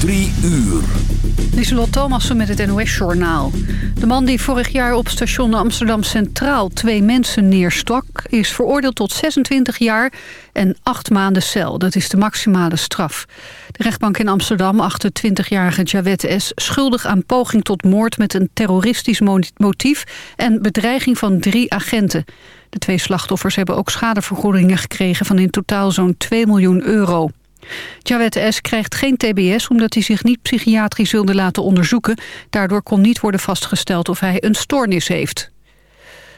Drie uur. Lieselot Thomassen met het NOS-journaal. De man die vorig jaar op station Amsterdam Centraal twee mensen neerstak... is veroordeeld tot 26 jaar en 8 maanden cel. Dat is de maximale straf. De rechtbank in Amsterdam acht 20-jarige Jawed S. schuldig aan poging tot moord... met een terroristisch motief en bedreiging van drie agenten. De twee slachtoffers hebben ook schadevergoedingen gekregen... van in totaal zo'n 2 miljoen euro. Jawed S. krijgt geen tbs omdat hij zich niet psychiatrisch wilde laten onderzoeken. Daardoor kon niet worden vastgesteld of hij een stoornis heeft.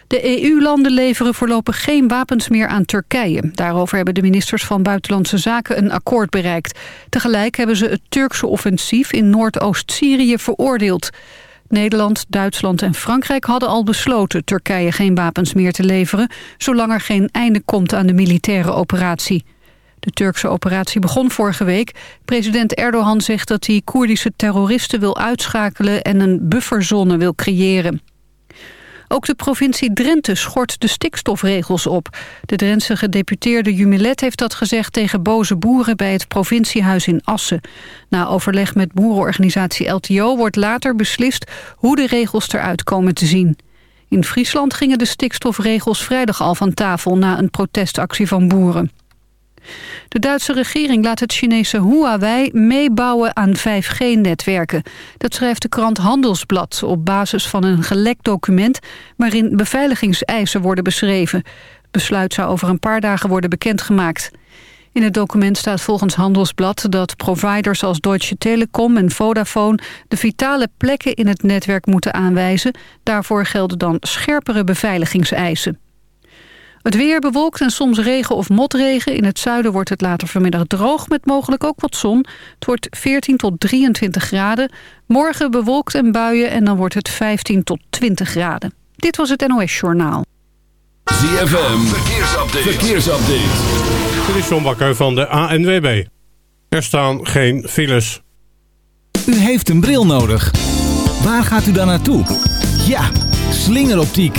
De EU-landen leveren voorlopig geen wapens meer aan Turkije. Daarover hebben de ministers van Buitenlandse Zaken een akkoord bereikt. Tegelijk hebben ze het Turkse offensief in Noordoost-Syrië veroordeeld. Nederland, Duitsland en Frankrijk hadden al besloten Turkije geen wapens meer te leveren... zolang er geen einde komt aan de militaire operatie. De Turkse operatie begon vorige week. President Erdogan zegt dat hij Koerdische terroristen wil uitschakelen... en een bufferzone wil creëren. Ook de provincie Drenthe schort de stikstofregels op. De Drentse gedeputeerde Jumilet heeft dat gezegd tegen boze boeren bij het provinciehuis in Assen. Na overleg met boerenorganisatie LTO wordt later beslist hoe de regels eruit komen te zien. In Friesland gingen de stikstofregels vrijdag al van tafel na een protestactie van boeren. De Duitse regering laat het Chinese Huawei meebouwen aan 5G-netwerken. Dat schrijft de krant Handelsblad op basis van een gelekt document... waarin beveiligingseisen worden beschreven. Het besluit zou over een paar dagen worden bekendgemaakt. In het document staat volgens Handelsblad dat providers als Deutsche Telekom en Vodafone de vitale plekken in het netwerk moeten aanwijzen. Daarvoor gelden dan scherpere beveiligingseisen. Het weer bewolkt en soms regen of motregen. In het zuiden wordt het later vanmiddag droog met mogelijk ook wat zon. Het wordt 14 tot 23 graden. Morgen bewolkt en buien en dan wordt het 15 tot 20 graden. Dit was het NOS Journaal. ZFM, verkeersupdate. verkeersupdate. Dit is John Bakker van de ANWB. Er staan geen files. U heeft een bril nodig. Waar gaat u dan naartoe? Ja, slingeroptiek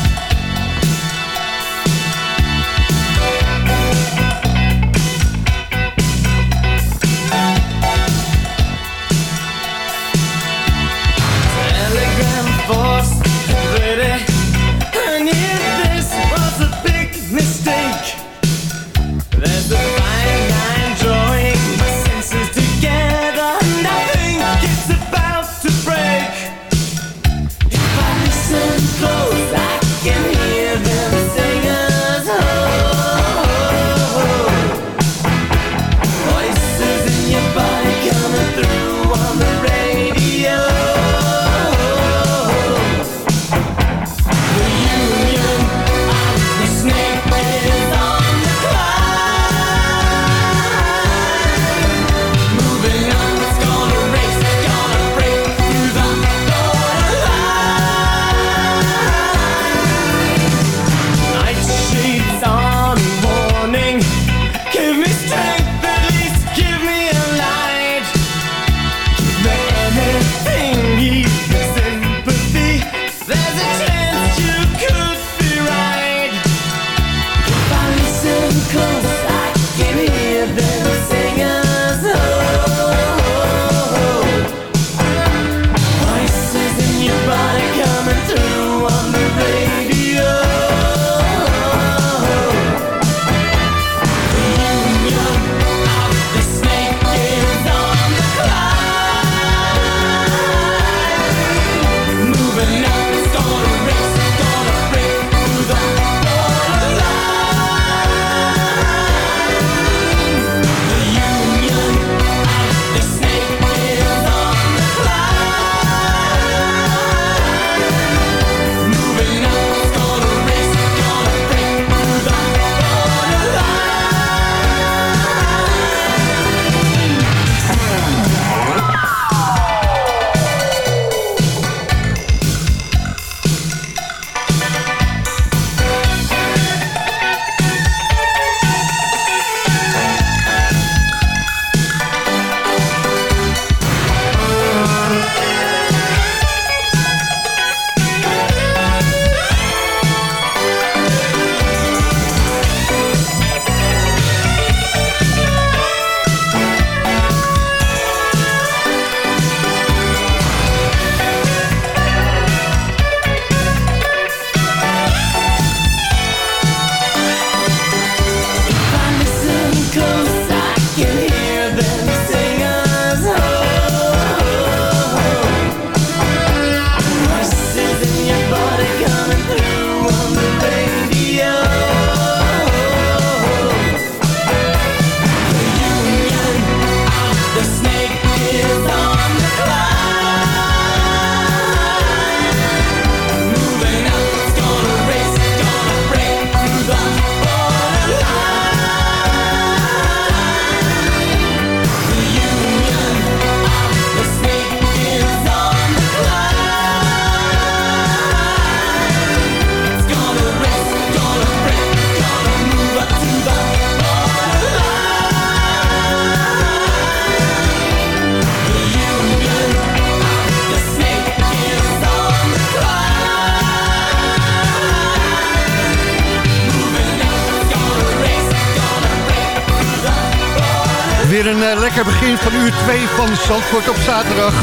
Lekker begin van uur 2 van Zandvoort op zaterdag.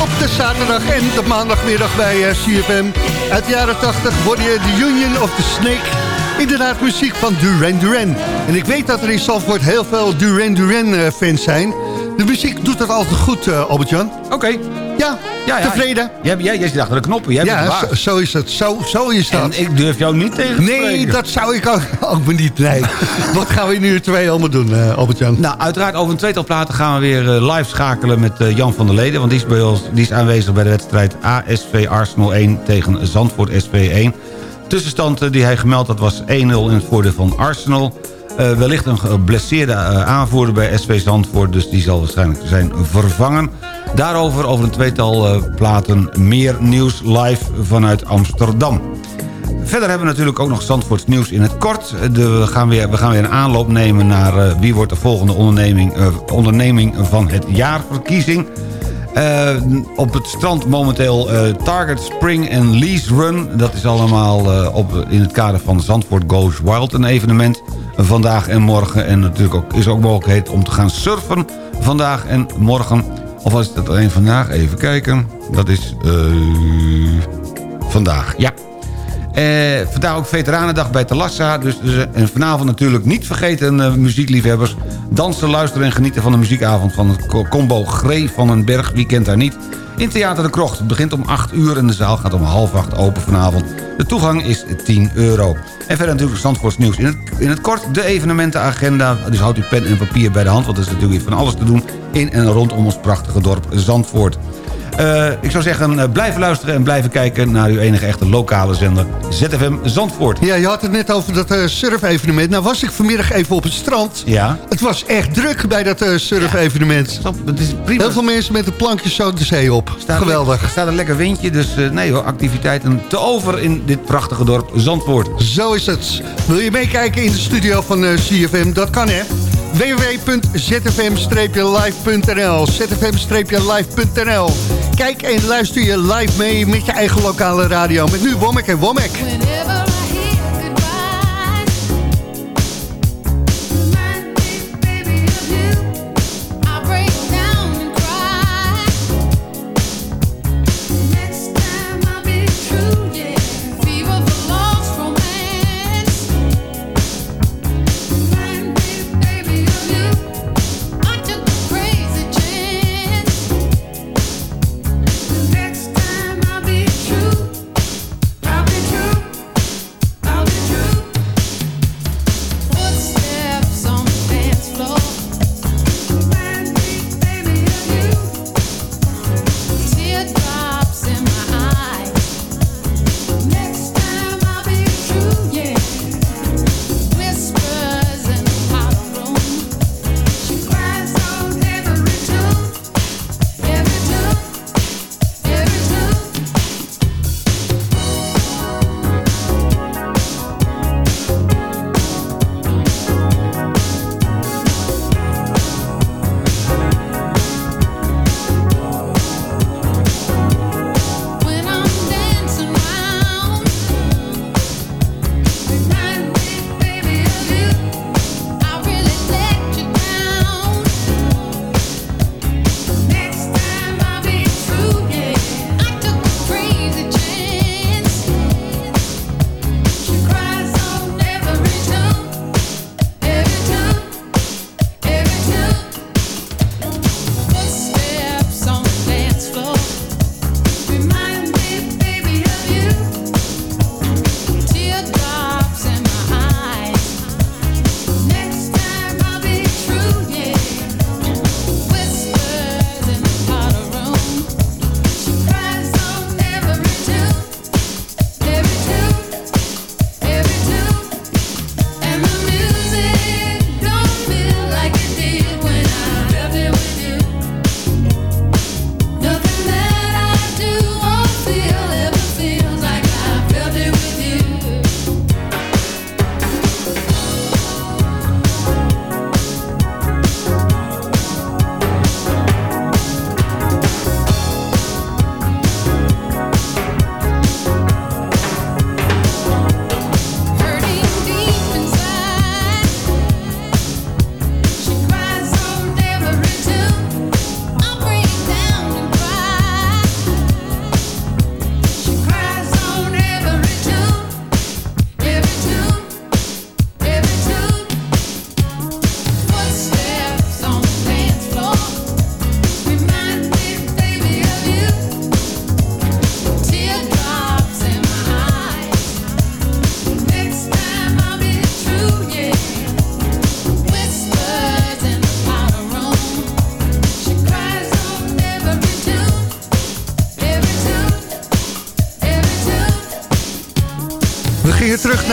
Op de zaterdag en de maandagmiddag bij uh, CFM. Uit de jaren 80 word je de Union of the Snake. Inderdaad muziek van Duran Duran. En ik weet dat er in Zandvoort heel veel Duran Duran uh, fans zijn. De muziek doet het altijd goed, uh, Albert-Jan. Oké. Ja, ja, ja, tevreden. Jij, jij, jij achter de knoppen. Jij ja, zo, zo, is het. Zo, zo is dat. En ik durf jou niet tegen te Nee, dat zou ik ook, ook niet. Nee. Wat gaan we nu twee allemaal doen, uh, Albert-Jan? Nou, uiteraard over een tweetal platen gaan we weer uh, live schakelen met uh, Jan van der Leden. Want die is, bij ons, die is aanwezig bij de wedstrijd ASV Arsenal 1 tegen Zandvoort SV 1. Tussenstand die hij gemeld had was 1-0 in het voordeel van Arsenal. Uh, wellicht een geblesseerde uh, aanvoerder bij SV Zandvoort... dus die zal waarschijnlijk zijn vervangen. Daarover, over een tweetal uh, platen, meer nieuws live vanuit Amsterdam. Verder hebben we natuurlijk ook nog Zandvoorts nieuws in het kort. De, we, gaan weer, we gaan weer een aanloop nemen naar wie wordt de volgende onderneming, onderneming van het jaarverkiezing... Uh, op het strand momenteel Target Spring and Lease Run. Dat is allemaal op, in het kader van Zandvoort Goes Wild een evenement. Vandaag en morgen. En natuurlijk ook, is ook mogelijkheid om te gaan surfen vandaag en morgen. Of was het alleen vandaag? Even kijken. Dat is vandaag, ja. Eh, vandaag ook Veteranendag bij Talassa. Dus, dus, en vanavond natuurlijk niet vergeten uh, muziekliefhebbers. Dansen, luisteren en genieten van de muziekavond van het combo Gree van een Berg. Wie kent daar niet? In Theater de Krocht. Het begint om 8 uur en de zaal gaat om half 8 open vanavond. De toegang is 10 euro. En verder natuurlijk Zandvoorts nieuws in het, in het kort. De evenementenagenda. Dus houdt u pen en papier bij de hand. Want er is natuurlijk van alles te doen in en rondom ons prachtige dorp Zandvoort. Uh, ik zou zeggen, uh, blijven luisteren en blijven kijken... naar uw enige echte lokale zender, ZFM Zandvoort. Ja, je had het net over dat uh, surf-evenement. Nou was ik vanmiddag even op het strand. Ja. Het was echt druk bij dat surf-evenement. Ja, het is prima. Heel veel mensen met de plankjes zo de zee op. Staat Geweldig. Er staat een lekker windje, dus nee hoor, activiteiten te over in dit prachtige dorp Zandvoort. Zo is het. Wil je meekijken in de studio van CFM? Dat kan hè www.zfm-live.nl zfm-live.nl Kijk en luister je live mee met je eigen lokale radio. Met nu Womek en Womek.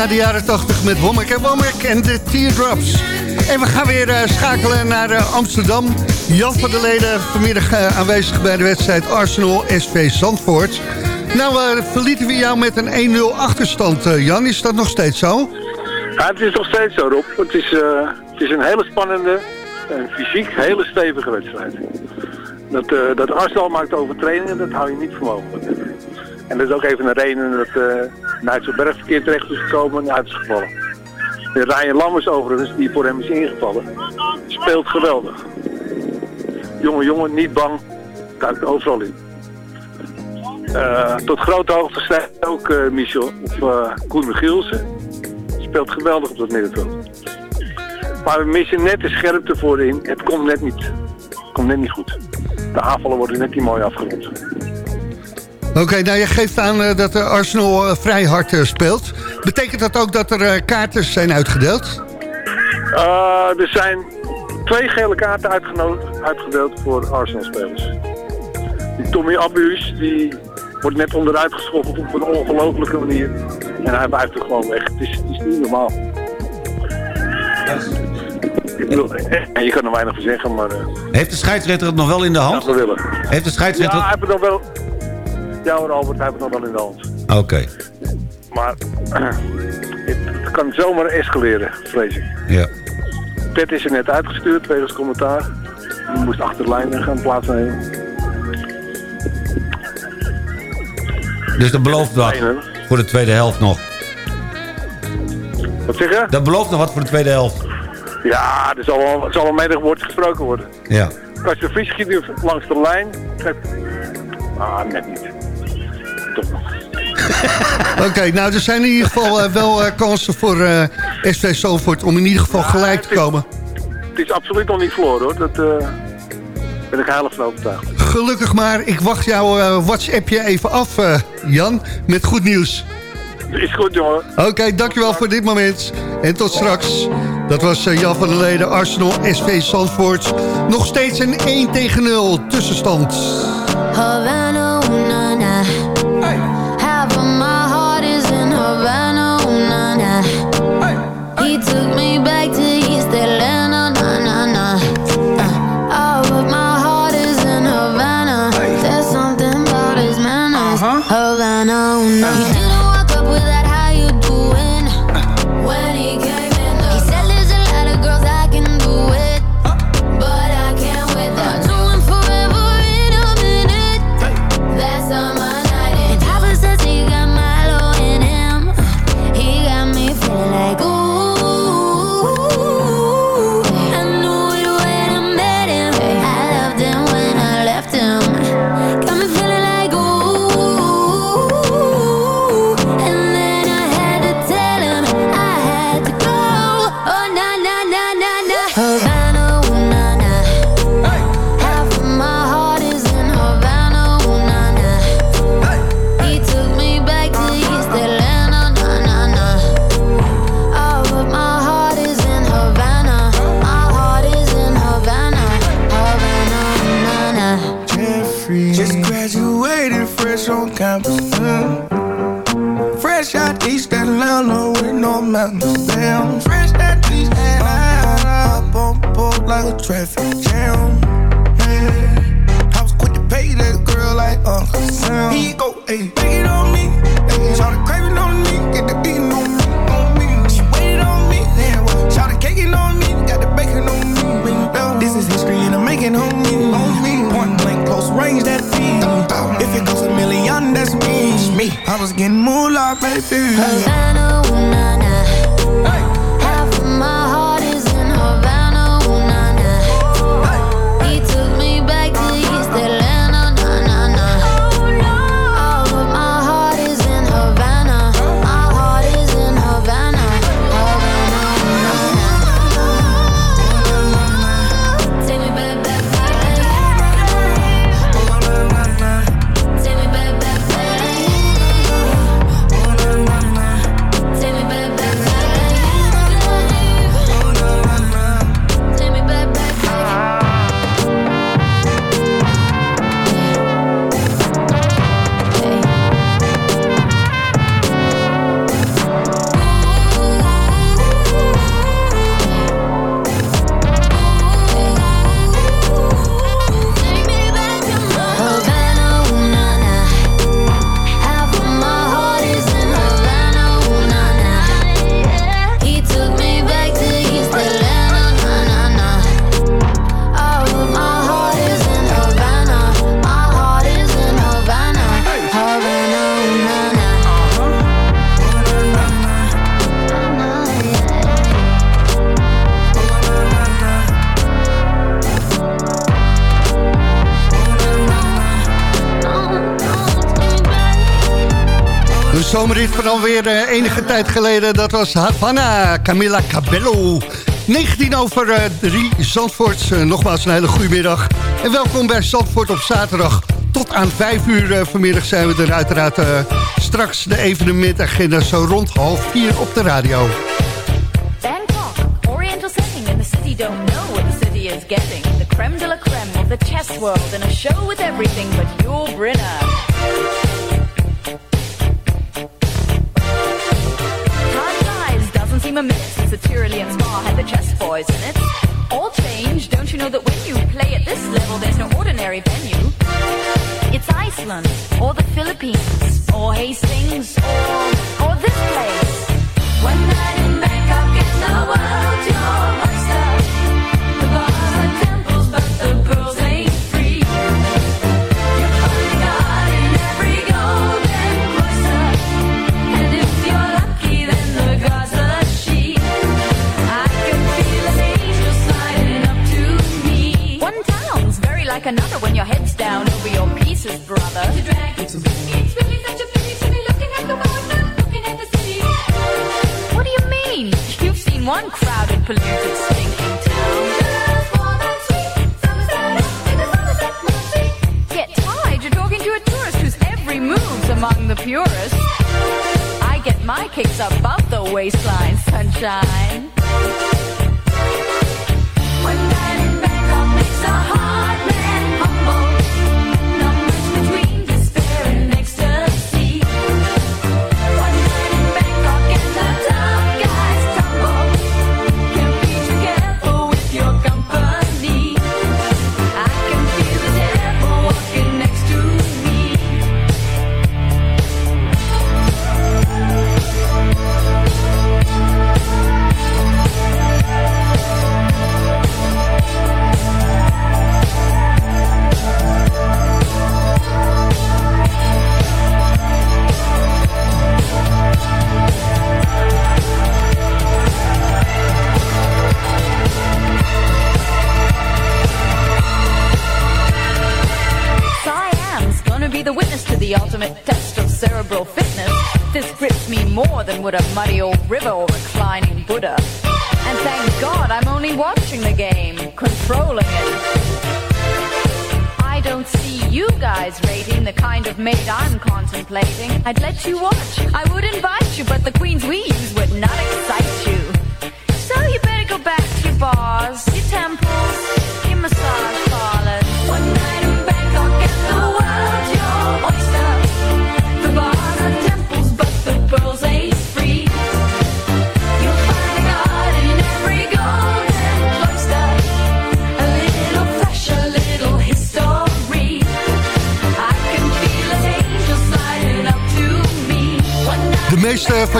De jaren 80 met Womack en Womack en de Teardrops. En we gaan weer uh, schakelen naar uh, Amsterdam. Jan van der Leden vanmiddag uh, aanwezig bij de wedstrijd Arsenal SV Zandvoort. Nou, verlieten we jou met een 1-0 achterstand, Jan. Is dat nog steeds zo? Ja, het is nog steeds zo, Rob. Het is, het is een hele spannende en fysiek hele stevige wedstrijd. Dat, dat Arsenal maakt overtredingen, dat hou je niet voor. En dat is ook even een reden dat uh, Nijtselberg verkeerd terecht is gekomen en uit is gevallen. De Ryan Lammers overigens, die voor hem is ingevallen, speelt geweldig. Jongen, jongen, niet bang, duikt overal in. Uh, tot grote hoogte stijgt ook uh, Michel, of uh, Koen Michielsen. Speelt geweldig op dat middenveld. Maar we missen net de scherpte voorin. Het komt net niet. Het komt net niet goed. De aanvallen worden net niet mooi afgerond. Oké, nou je geeft aan uh, dat Arsenal uh, vrij hard uh, speelt. Betekent dat ook dat er kaarten zijn uitgedeeld? er zijn twee gele kaarten uitgedeeld voor Arsenal-spelers. Die Tommy Abus, die wordt net onderuit geschoven op een ongelofelijke manier. En hij blijft er gewoon weg. Het is, het is niet normaal. Ik bedoel, je kan er weinig voor zeggen, maar... Heeft de scheidsrechter het nog wel in de hand? Ja, we willen. Heeft de scheidsrechter... Ja, hij heeft het nog wel... Ja hoor, Albert, hij heeft het nog wel in de hand. Oké. Okay. Maar het, kan zomaar escaleren, vrees ik. Ja. Ted is er net uitgestuurd, wegens commentaar. Die moest achter de lijn gaan plaatsnemen. Dus dat belooft wat voor de tweede helft nog. Wat zeg je? Dat belooft nog wat voor de tweede helft. Ja, er zal wel, er zal wel menig woord gesproken worden. Ja. Als je Vries schiet nu langs de lijn, Ah, net niet. Oké, okay, nou er zijn in ieder geval uh, wel uh, kansen voor uh, SV Zalvoort om in ieder geval ja, gelijk te is, komen. Het is absoluut nog niet verloren hoor, dat ben ik heilig van overtuigd. Gelukkig maar, ik wacht jouw WhatsAppje even af Jan, met goed nieuws. Is goed jongen. Oké, okay, dankjewel voor dit moment. En tot straks. Dat was Jan van der Leden, Arsenal, SV Zandvoort. Nog steeds een 1 tegen 0 tussenstand. Alweer uh, enige tijd geleden. Dat was Havana, Camilla Cabello. 19 over 3, uh, Zandvoort. Uh, nogmaals een hele goede middag. En welkom bij Zandvoort op zaterdag. Tot aan 5 uur vanmiddag zijn we er uiteraard straks de evenementagenda zo rond half 4 op de radio. Bangkok, oriental setting in the city don't know what the city is getting. The creme de la creme of the chess world in a show with everything but your Brinner.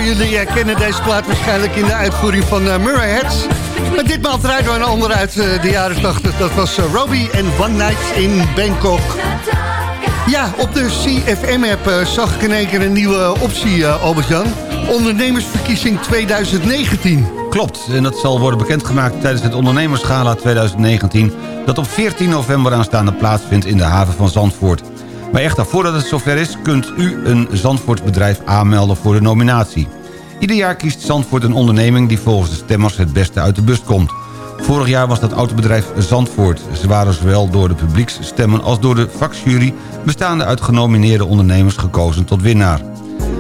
Jullie eh, kennen deze plaat waarschijnlijk in de uitvoering van eh, Murray Heads. Maar ditmaal draaien we een ander uit eh, de jaren 80. Dat was eh, Robbie en One Night in Bangkok. Ja, op de CFM-app zag ik in één keer een nieuwe optie, Albert-Jan. Ondernemersverkiezing 2019. Klopt, en dat zal worden bekendgemaakt tijdens het Ondernemerschala 2019... dat op 14 november aanstaande plaatsvindt in de haven van Zandvoort. Maar echter, voordat het zover is, kunt u een Zandvoortsbedrijf aanmelden voor de nominatie. Ieder jaar kiest Zandvoort een onderneming die volgens de stemmers het beste uit de bus komt. Vorig jaar was dat autobedrijf Zandvoort. Ze waren zowel door de publieksstemmen als door de vakjury... bestaande uit genomineerde ondernemers gekozen tot winnaar.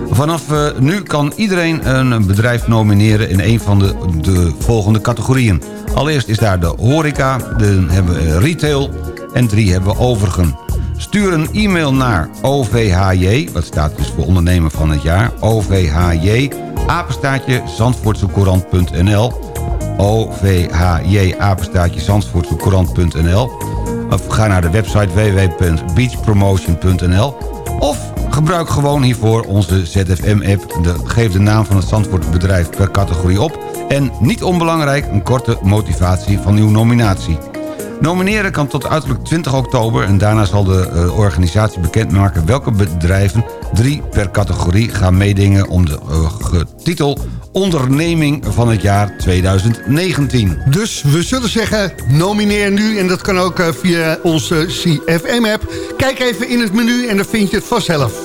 Vanaf eh, nu kan iedereen een bedrijf nomineren in een van de, de volgende categorieën. Allereerst is daar de horeca, dan hebben we retail en drie hebben we overigen. Stuur een e-mail naar OVHJ, wat staat dus voor ondernemer van het jaar... OVHJ, apenstaatje, zandvoortsecourant.nl OVHJ, apenstaatje, zandvoortsecourant.nl Of ga naar de website www.beachpromotion.nl Of gebruik gewoon hiervoor onze ZFM-app. Geef de naam van het Zandvoortbedrijf per categorie op... en, niet onbelangrijk, een korte motivatie van uw nominatie. Nomineren kan tot uiterlijk 20 oktober... en daarna zal de eh, organisatie bekendmaken welke bedrijven... drie per categorie gaan meedingen om de uh, titel... Onderneming van het jaar 2019. Dus we zullen zeggen, nomineer nu. En dat kan ook eh, via onze CFM-app. Kijk even in het menu en dan vind je het vanzelf.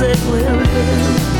music will.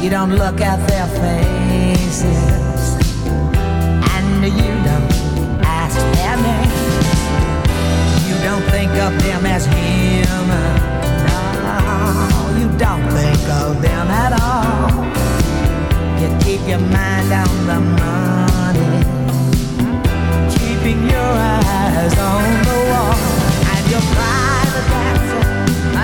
You don't look at their faces, and you don't ask their names. You don't think of them as human. No, you don't think of them at all. You keep your mind on the money, keeping your eyes on the wall. And your private dancer,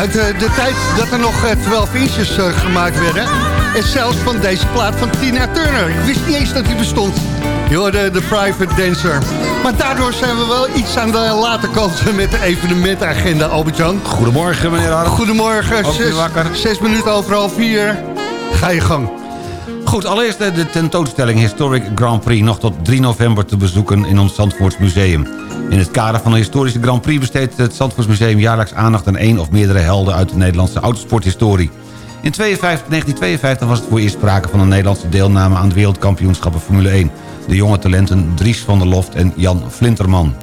Uit eh, de tijd dat er nog eh, 12 inches eh, gemaakt werden. En zelfs van deze plaat van Tina Turner. Ik wist niet eens dat die bestond. Je hoorde de Private Dancer. Maar daardoor zijn we wel iets aan de late kant met de evenementagenda, Albert-Jan. Goedemorgen, meneer Harm. Goedemorgen. Ook Zes, wakker. zes minuten over half vier. Ga je gang. Goed, allereerst de, de tentoonstelling Historic Grand Prix... nog tot 3 november te bezoeken in ons Zandvoorts Museum. In het kader van de historische Grand Prix... besteedt het Zandvoorts Museum jaarlijks aandacht... aan één of meerdere helden uit de Nederlandse autosporthistorie. In 52 1952 was het voor eerst sprake van een Nederlandse deelname... aan het wereldkampioenschappen Formule 1. De jonge talenten Dries van der Loft en Jan Flinterman.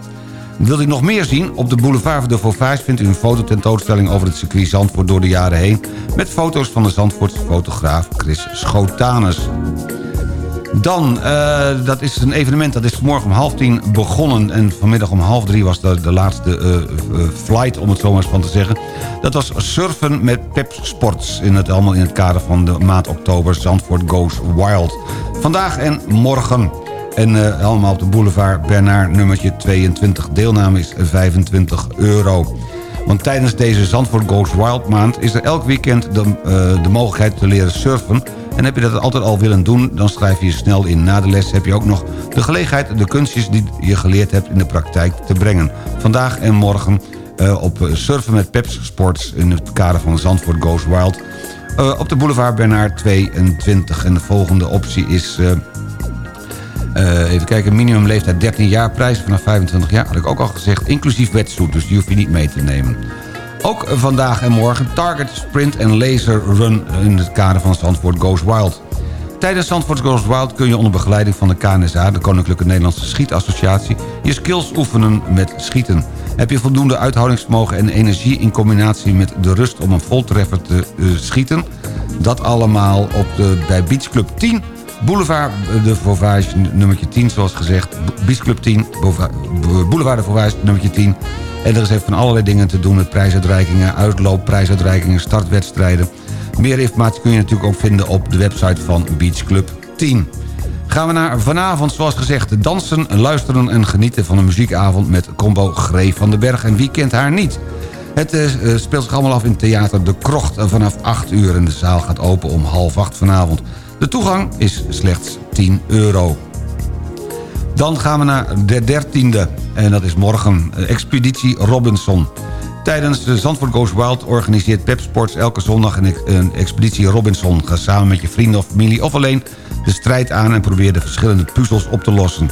Wilt u nog meer zien? Op de boulevard de Vauvage vindt u een fototentoonstelling over het circuit Zandvoort door de jaren heen... met foto's van de Zandvoortse fotograaf Chris Schotanus. Dan, eh, dat is een evenement dat is vanmorgen om half tien begonnen... en vanmiddag om half drie was de, de laatste eh, eh, flight, om het zo maar eens van te zeggen. Dat was surfen met Pep Sports, in het, allemaal in het kader van de maand oktober... Zandvoort Goes Wild. Vandaag en morgen. En eh, allemaal op de boulevard Bernard nummertje 22. Deelname is 25 euro. Want tijdens deze Zandvoort Goes Wild maand... is er elk weekend de, de mogelijkheid te leren surfen. En heb je dat altijd al willen doen, dan schrijf je snel in. Na de les heb je ook nog de gelegenheid... de kunstjes die je geleerd hebt in de praktijk te brengen. Vandaag en morgen eh, op eh, Surfen met Peps Sports... in het kader van Zandvoort Goes Wild... Eh, op de boulevard Bernard 22. En de volgende optie is... even kijken, minimumleeftijd 13 jaar, prijs vanaf 25 jaar, had ik ook al gezegd, inclusief wetstoet, dus die hoef je niet mee te nemen. Ook vandaag en morgen Target Sprint en Laser Run in het kader van Zandvoort Goes Wild. Tijdens Zandvoort Goes Wild kun je onder begeleiding van de KNSA... de Koninklijke Nederlandse Schietassociatie... je skills oefenen met schieten. Heb je voldoende uithoudingsvermogen en energie... in combinatie met de rust om een voltreffer te eh, schieten? Dat allemaal op de, bij Beach Club 10... Boulevard de Vauvage nummertje 10, zoals gezegd. Beach Club 10, Bova- Boulevard de Vauvage nummertje 10. En er is even van allerlei dingen te doen met prijsuitreikingen... uitloop, prijsuitreikingen, startwedstrijden. Meer informatie kun je natuurlijk ook vinden op de website van Beach Club 10. Gaan we naar vanavond, zoals gezegd, dansen, luisteren en genieten van een muziekavond met combo Gree van den Berg. En wie kent haar niet? Het eh, eh, speelt zich allemaal af in Theater De Krocht vanaf 8 uur. En de zaal gaat open om half 8 vanavond. De toegang is slechts 10 euro. Dan gaan we naar de dertiende. En dat is morgen. eh, Expeditie Robinson. Tijdens de Zandvoort Goes Wild organiseert Pep Sports elke zondag een, expeditie Robinson. Ga samen met je vrienden of familie of alleen de strijd aan... en probeer de verschillende puzzels op te lossen.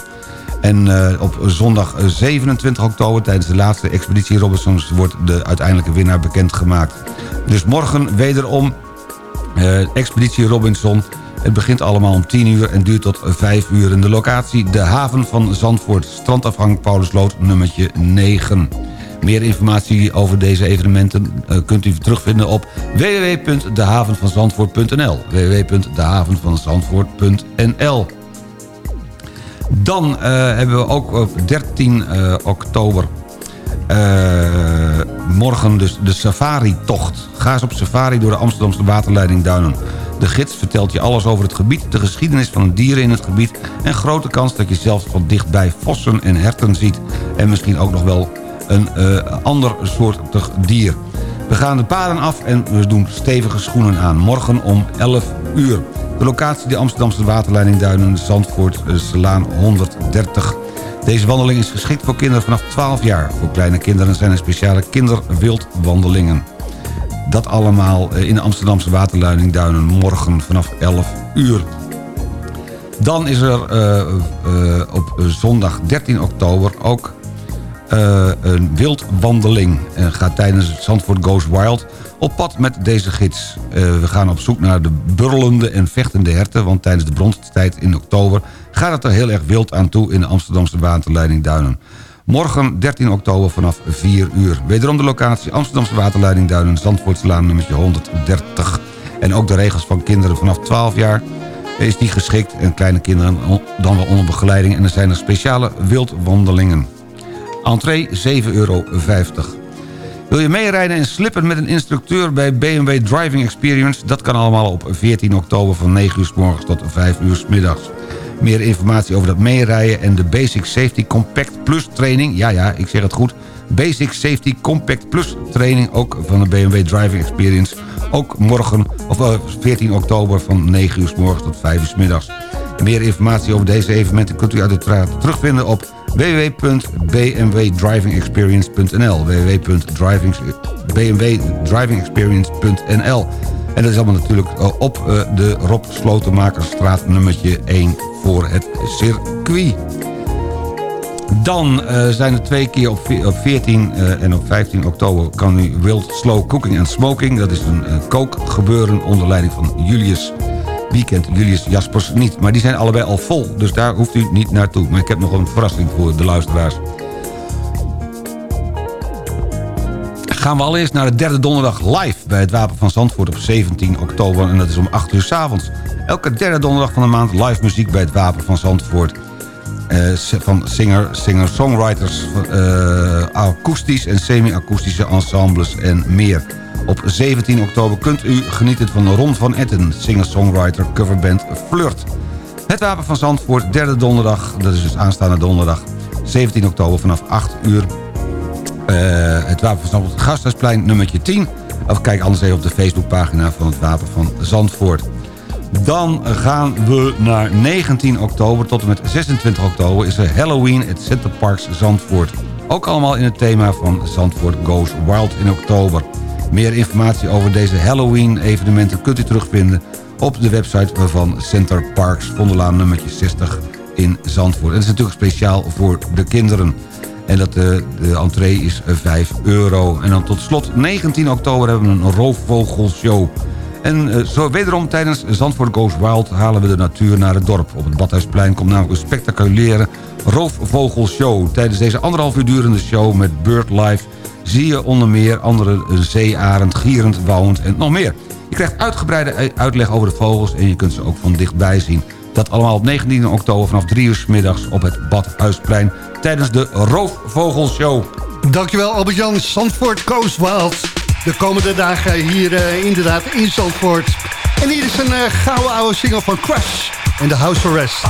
En eh, op zondag eh, 27 oktober tijdens de laatste expeditie Robinson... wordt de uiteindelijke winnaar bekendgemaakt. Dus morgen wederom eh, Expeditie Robinson. Het begint allemaal om 10 uur en duurt tot 5 uur. In de locatie de haven van Zandvoort. Strandafgang Paulusloot nummertje 9. Meer informatie over deze evenementen eh, kunt u terugvinden op www.dehavenvanzandvoort.nl www.dehavenvanzandvoort.nl Dan eh, hebben we ook op 13 eh, oktober morgen dus de safari-tocht. Ga eens op safari door de Amsterdamse waterleiding Duinen. De gids vertelt je alles over het gebied, de geschiedenis van de dieren in het gebied... en grote kans dat je zelfs van dichtbij vossen en herten ziet. En misschien ook nog wel een eh, ander soortig dier. We gaan de paden af en we doen stevige schoenen aan. Morgen om 11 uur. De locatie de Amsterdamse waterleiding Duinen, Zandvoort, eh, Salaan 130. Deze wandeling is geschikt voor kinderen vanaf 12 jaar. Voor kleine kinderen zijn er speciale kinderwildwandelingen. Dat allemaal eh, in de Amsterdamse waterleiding Duinen morgen vanaf 11 uur. Dan is er uh, uh, op zondag 13 oktober ook uh, een wildwandeling. En gaat tijdens Zandvoort Goes Wild op pad met deze gids. we gaan op zoek naar de burlende en vechtende herten... want tijdens de bronstijd in oktober gaat het er heel erg wild aan toe... in de Amsterdamse waterleiding Duinen. Morgen 13 oktober vanaf 4 uur. Wederom de locatie Amsterdamse waterleiding Duinen... Zandvoortslaan nummertje 130. En ook de regels van kinderen vanaf 12 jaar is die geschikt. En kleine kinderen dan wel onder begeleiding. En er zijn er speciale wildwandelingen. Entree 7,50 euro. Wil je meerijden en slippen met een instructeur bij BMW Driving Experience? Dat kan allemaal op 14 oktober van 9 uur s morgens tot 5 uur s middags. Meer informatie over dat meerijden en de Basic Safety Compact Plus training. Ja, ja, ik zeg het goed. Basic Safety Compact Plus training, ook van de BMW Driving Experience. Ook morgen, of 14 eh, oktober van 9 uur s morgens tot 5 uur s middags. Meer informatie over deze evenementen kunt u uiteraard terugvinden op www.bmwdrivingexperience.nl www.bmwdrivingexperience.nl En dat is allemaal natuurlijk eh, op eh, de Rob Slotenmakerstraat nummertje 1 voor het circuit. Dan uh, zijn er twee keer op, 14 uh, en op 15 oktober... kan u Wild Slow Cooking and Smoking. Dat is een uh, kookgebeuren onder leiding van Julius weekend Julius Jaspers niet. Maar die zijn allebei al vol, dus daar hoeft u niet naartoe. Maar ik heb nog een verrassing voor de luisteraars. Gaan we allereerst naar de derde donderdag live... bij het Wapen van Zandvoort op 17 oktober. En dat is om 8 uur s avonds. Elke derde donderdag van de maand live muziek bij het Wapen van Zandvoort. Uh, van singer, singer-songwriters, uh, akoestisch en semi-akoestische ensembles en meer. Op 17 oktober kunt u genieten van Ron van Etten, singer-songwriter coverband Flirt. Het Wapen van Zandvoort, derde donderdag, dat is dus aanstaande donderdag, 17 oktober vanaf 8 uur. Uh, het Wapen van Zandvoort, Gasthuisplein, nummertje 10. Of kijk anders even op de Facebookpagina van het Wapen van Zandvoort. Dan gaan we naar 19 oktober tot en met 26 oktober... is er Halloween at Center Parks Zandvoort. Ook allemaal in het thema van Zandvoort Goes Wild in oktober. Meer informatie over deze Halloween-evenementen kunt u terugvinden... op de website van Center Parks, Vondelaan nummertje 60 in Zandvoort. En dat is natuurlijk speciaal voor de kinderen. En dat de, de entree is 5 euro. En dan tot slot 19 oktober hebben we een roofvogelshow... En uh, zo wederom tijdens Zandvoort Goes Wild halen we de natuur naar het dorp. Op het Badhuisplein komt namelijk een spectaculaire roofvogelshow. Tijdens deze anderhalf uur durende show met BirdLife zie je onder meer andere zeearend, gierend, wouwend en nog meer. Je krijgt uitgebreide uitleg over de vogels en je kunt ze ook van dichtbij zien. Dat allemaal op 19 oktober vanaf 3 uur middags op het Badhuisplein tijdens de Roofvogelshow. Dankjewel Albert-Jan, Zandvoort Coast Wild. De komende dagen hier uh, inderdaad in Zandvoort. En hier is een uh, gouden oude single van Crush en The House Arrest.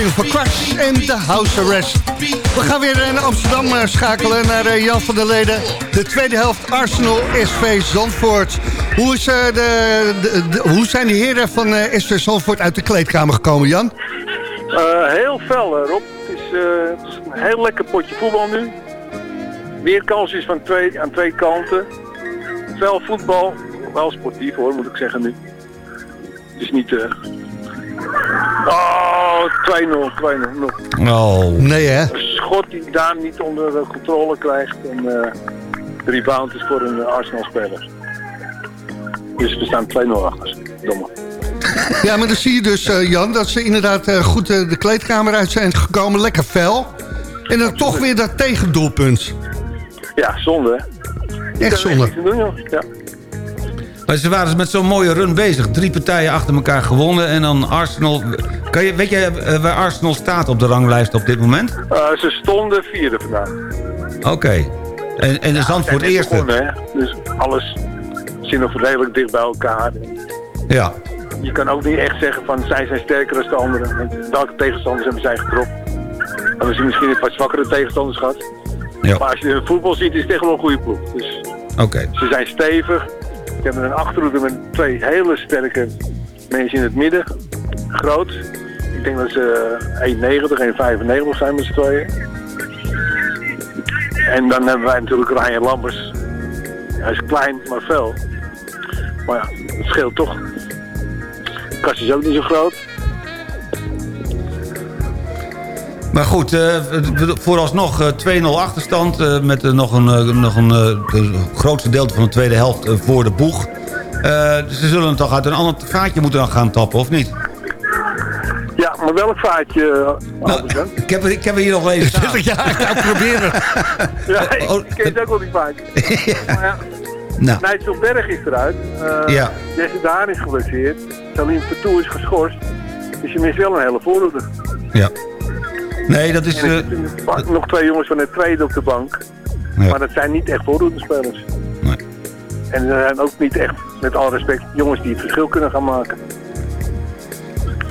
Single van Crash en de House Arrest. We gaan weer naar Amsterdam eh, schakelen naar eh, Jan van der Leden. De tweede helft Arsenal SV Zandvoort. Hoe, is, eh, de, hoe zijn de heren van SV Zandvoort uit de kleedkamer gekomen, Jan? heel fel, Rob. Het is, het is, een heel lekker potje voetbal nu. Weer kansjes van twee, aan twee kanten. Veel voetbal. Wel sportief hoor, moet ik zeggen nu. Het is niet... Oh, 2-0, 2-0. Oh. Nee, hè? Een schot die daar niet onder de controle krijgt. En uh, de rebound is voor een Arsenal-speler. Dus we staan 2-0 achter. Domme. Ja, maar dan zie je dus, uh, Jan, dat ze inderdaad uh, goed de kleedkamer uit zijn gekomen. Lekker fel. En dan toch weer dat tegendoelpunt. Ja, zonde. Echt zonde. Doen, ja. Maar ze waren dus met zo'n mooie run bezig. Drie partijen achter elkaar gewonnen. En dan Arsenal... Kan je, weet je eh, waar Arsenal staat op de ranglijst op dit moment? Uh, ze stonden vierde vandaag. Oké. En, en de ja, Zandvoort eerste? Begonnen, dus alles zit nog redelijk dicht bij elkaar. Ja. Je kan ook niet echt zeggen van zij zijn sterker dan de anderen. Welke tegenstanders hebben zij getrokken? Dan zien misschien een wat zwakkere tegenstanders gehad. Ja. Maar als je in voetbal ziet, is het echt wel een goede ploeg. Dus Oké. Ze zijn stevig. Ik heb een achterhoede met twee hele sterke mensen in het midden. Groot. Ik denk dat ze 1,90, 1,95 zijn met z'n tweeën. En dan hebben wij natuurlijk Ryan Lambers. Hij is klein, maar fel. Maar ja, het scheelt toch. De kast is ook niet zo groot. Maar goed, uh, vooralsnog uh, 2-0 achterstand... Uh, met nog een, nog een grootste deel van de tweede helft voor de boeg. ze zullen toch uit een ander vaatje moeten gaan tappen, of niet? Ja, maar welk vaatje? Nou, ik, heb, ik heb hier nog even staan. ja, ik ga proberen. ja, ik, oh, ik ken het ook wel die vaatje. ja. Maar ja, nou. Is eruit. ja. Jesse Daan is geblesseerd. Salim Vertoe is geschorst. Dus je mist wel een hele voorhoede. Ja. Nee, dat is... Uh, nog twee jongens van het tweede op de bank. Maar dat zijn niet echt voordoenderspelers. Nee. En ze zijn ook niet echt, met alle respect, jongens die het verschil kunnen gaan maken.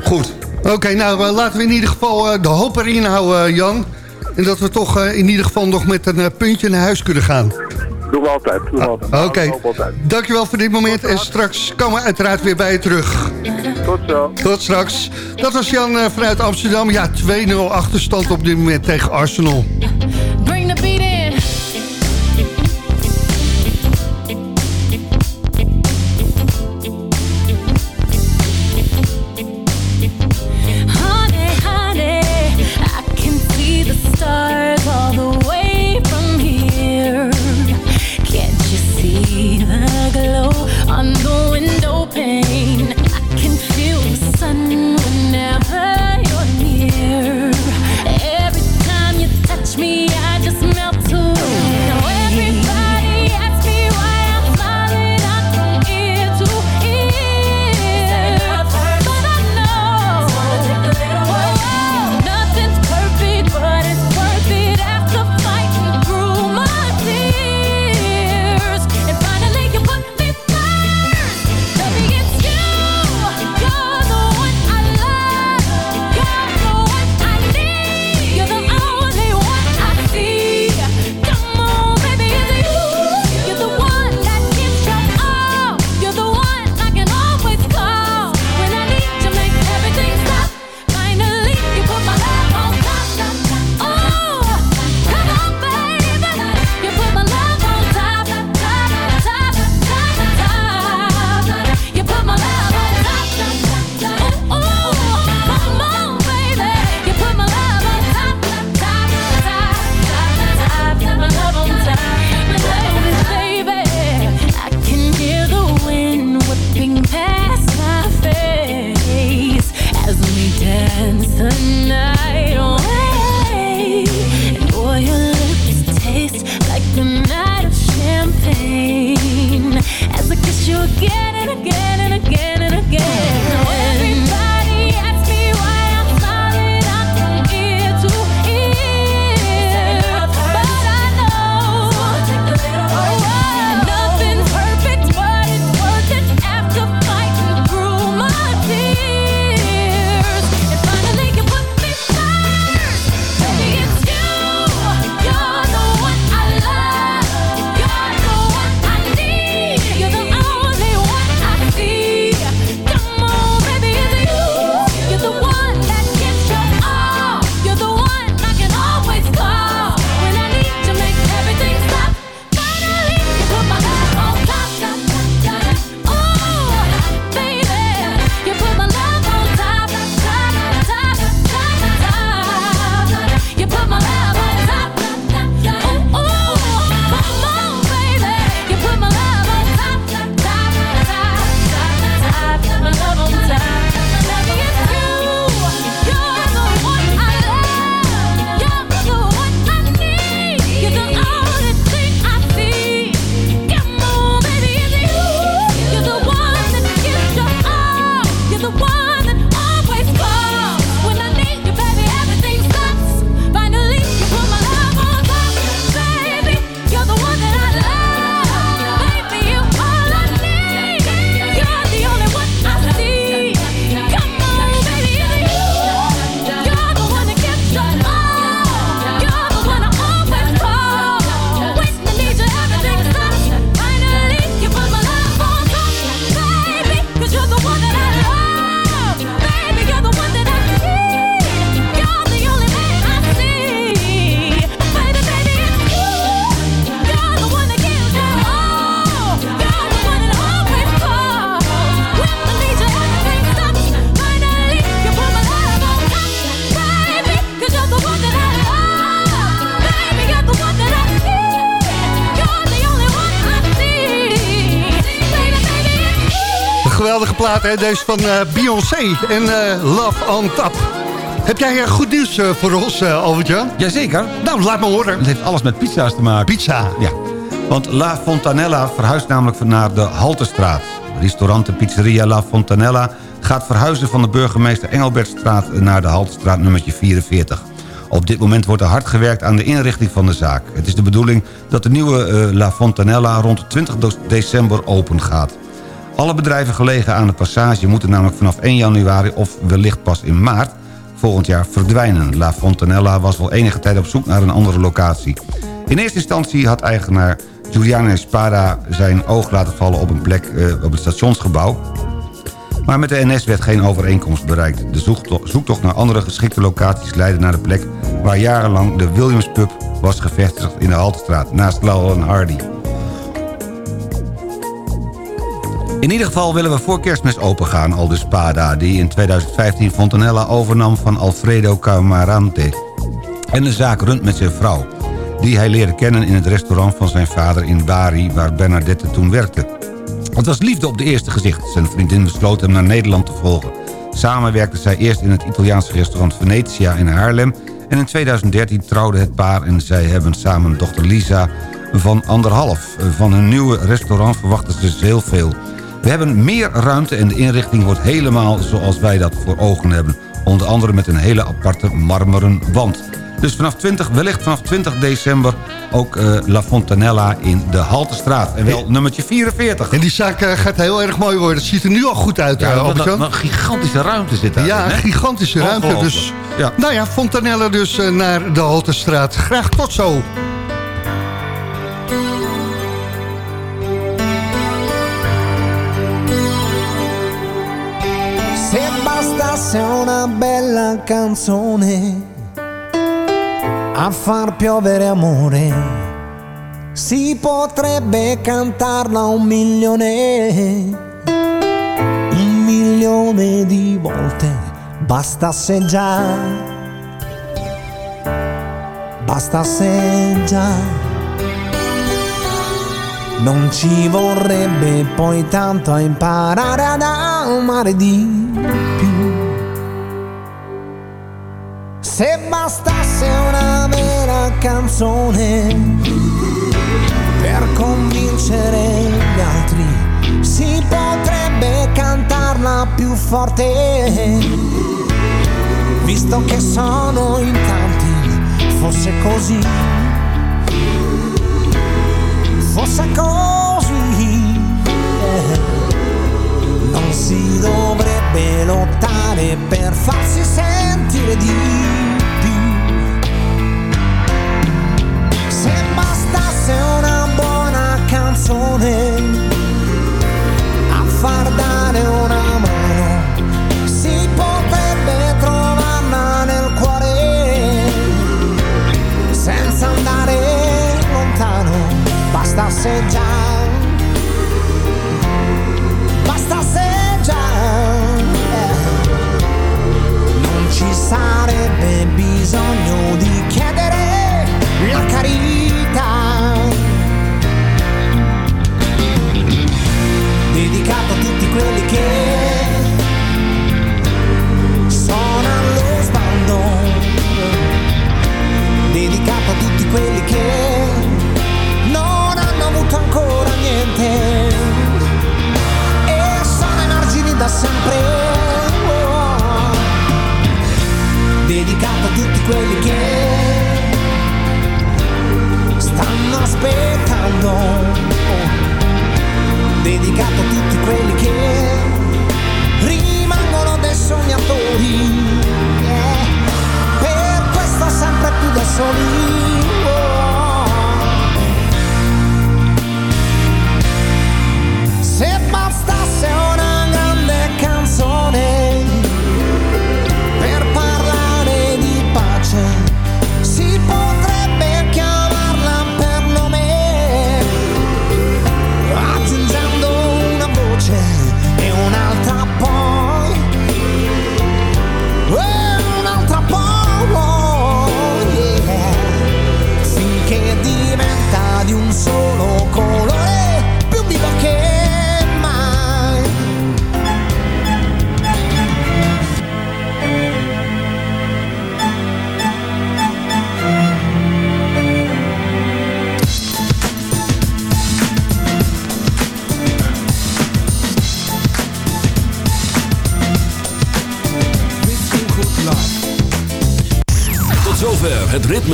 Goed. Oké, okay, nou uh, laten we in ieder geval uh, de hoop erin houden, Jan. En dat we toch in ieder geval nog met een puntje naar huis kunnen gaan. Doen we altijd. Doen we ah, altijd. Oké, okay. dankjewel voor dit moment. En straks komen we uiteraard weer bij je terug. Tot zo. Tot straks. Dat was Jan uh, vanuit Amsterdam. Ja, 2-0 achterstand op dit moment tegen Arsenal. Glow on geweldige plaat, hè? deze van uh, Beyoncé en uh, Love on Top. Heb jij goed nieuws uh, voor ons, Albert-Jan? Jazeker. Nou, laat me horen. Het heeft alles met pizza's te maken. Pizza? Ja. Want La Fontanella verhuist namelijk naar de Haltestraat. Restaurant en pizzeria La Fontanella gaat verhuizen van de burgemeester Engelbertstraat naar de Haltestraat nummertje 44. Op dit moment wordt er hard gewerkt aan de inrichting van de zaak. Het is de bedoeling dat de nieuwe uh, La Fontanella rond 20 december open gaat. Alle bedrijven gelegen aan de passage moeten namelijk vanaf 1 januari of wellicht pas in maart volgend jaar verdwijnen. La Fontanella was al enige tijd op zoek naar een andere locatie. In eerste instantie had eigenaar Giuliano Espada zijn oog laten vallen op een plek uh, op het stationsgebouw. Maar met de NS werd geen overeenkomst bereikt. De zoektocht naar andere geschikte locaties leidde naar de plek... waar jarenlang de Williams Pub was gevestigd in de Haltestraat... naast Laurel en Hardy. In ieder geval willen we voor kerstmis opengaan, al de Spada... die in 2015 Fontanella overnam van Alfredo Camarante... en de zaak runt met zijn vrouw... die hij leerde kennen in het restaurant van zijn vader in Bari... waar Bernadette toen werkte. Het was liefde op de eerste gezicht. Zijn vriendin besloot hem naar Nederland te volgen. Samen werkten zij eerst in het Italiaanse restaurant Venetia in Haarlem... en in 2013 trouwde het paar en zij hebben samen dochter Lisa van anderhalf. Van hun nieuwe restaurant verwachten ze heel veel... We hebben meer ruimte en de inrichting wordt helemaal zoals wij dat voor ogen hebben. Onder andere met een hele aparte marmeren wand. Dus vanaf 20, wellicht vanaf 20 december ook uh, La Fontanella in de Haltestraat. En wel nummertje 44. En die zaak uh, gaat heel erg mooi worden. Het ziet er nu al goed uit, ja, uh, een, een gigantische ruimte zit daar. Ja, een gigantische ruimte. Dus, ja. Nou ja, Fontanella dus naar de Haltestraat. Graag tot zo. Bastasse una bella canzone a far piovere amore, si potrebbe cantarla un milione, un milione di volte, bastasse già, bastasse già. Non ci vorrebbe poi tanto imparare ad amare di più se bastasse una vera canzone per convincere gli altri, si potrebbe cantarla più forte. Visto che sono in tanti, fosse così. Fosse così. Non si dovrebbe lottare per farsi sentire di fosse una buona canzone a far dare una mano si potrebbe trovarla nel cuore senza andare lontano bastasse già basta già eh. non ci sarebbe bisogno di chiedere la carina